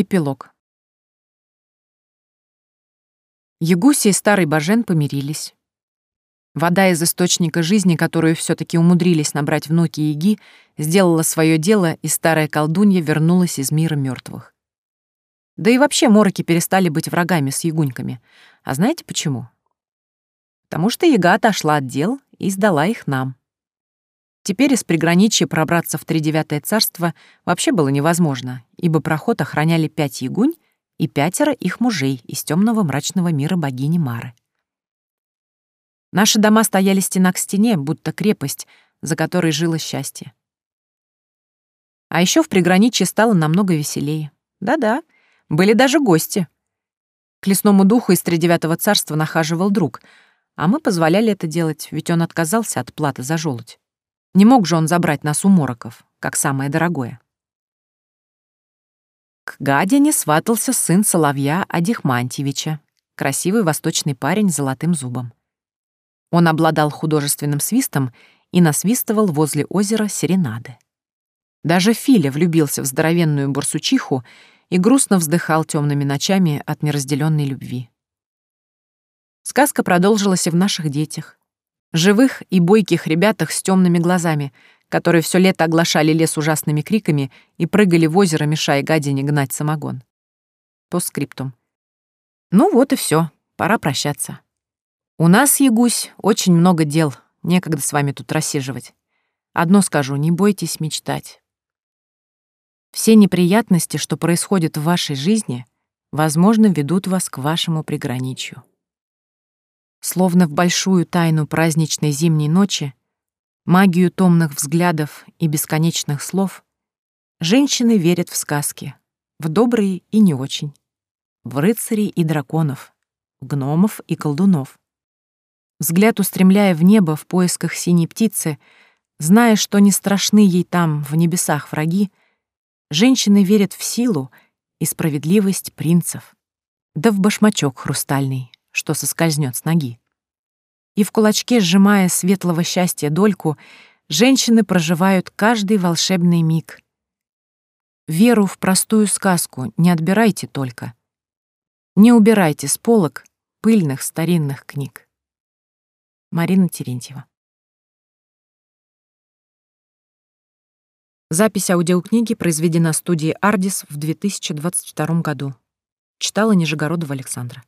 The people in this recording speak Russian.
Эпилог. Ягуси и старый Бажен помирились. Вода из источника жизни, которую все таки умудрились набрать внуки Яги, сделала свое дело, и старая колдунья вернулась из мира мертвых. Да и вообще мороки перестали быть врагами с ягуньками. А знаете почему? Потому что Яга отошла от дел и сдала их нам. Теперь из приграничья пробраться в Тридевятое царство вообще было невозможно, ибо проход охраняли пять ягунь и пятеро их мужей из темного мрачного мира богини Мары. Наши дома стояли стена к стене, будто крепость, за которой жило счастье. А еще в приграничье стало намного веселее. Да-да, были даже гости. К лесному духу из Тридевятого царства нахаживал друг, а мы позволяли это делать, ведь он отказался от платы за желудь. Не мог же он забрать нас у мороков, как самое дорогое. К гадине сватался сын Соловья Адихмантьевича, красивый восточный парень с золотым зубом. Он обладал художественным свистом и насвистывал возле озера серенады. Даже Филя влюбился в здоровенную барсучиху и грустно вздыхал темными ночами от неразделенной любви. Сказка продолжилась и в наших детях живых и бойких ребятах с темными глазами, которые все лето оглашали лес ужасными криками и прыгали в озеро, мешая гадине гнать самогон. По скриптум. Ну вот и все, пора прощаться. У нас, Ягусь, очень много дел, некогда с вами тут рассиживать. Одно скажу, не бойтесь мечтать. Все неприятности, что происходят в вашей жизни, возможно, ведут вас к вашему приграничью словно в большую тайну праздничной зимней ночи, магию томных взглядов и бесконечных слов, женщины верят в сказки, в добрые и не очень, в рыцарей и драконов, в гномов и колдунов. Взгляд устремляя в небо в поисках синей птицы, зная, что не страшны ей там, в небесах, враги, женщины верят в силу и справедливость принцев. Да в башмачок хрустальный, что соскользнет с ноги и в кулачке, сжимая светлого счастья дольку, женщины проживают каждый волшебный миг. Веру в простую сказку не отбирайте только. Не убирайте с полок пыльных старинных книг. Марина Терентьева Запись аудиокниги произведена студией «Ардис» в 2022 году. Читала Нижегородова Александра.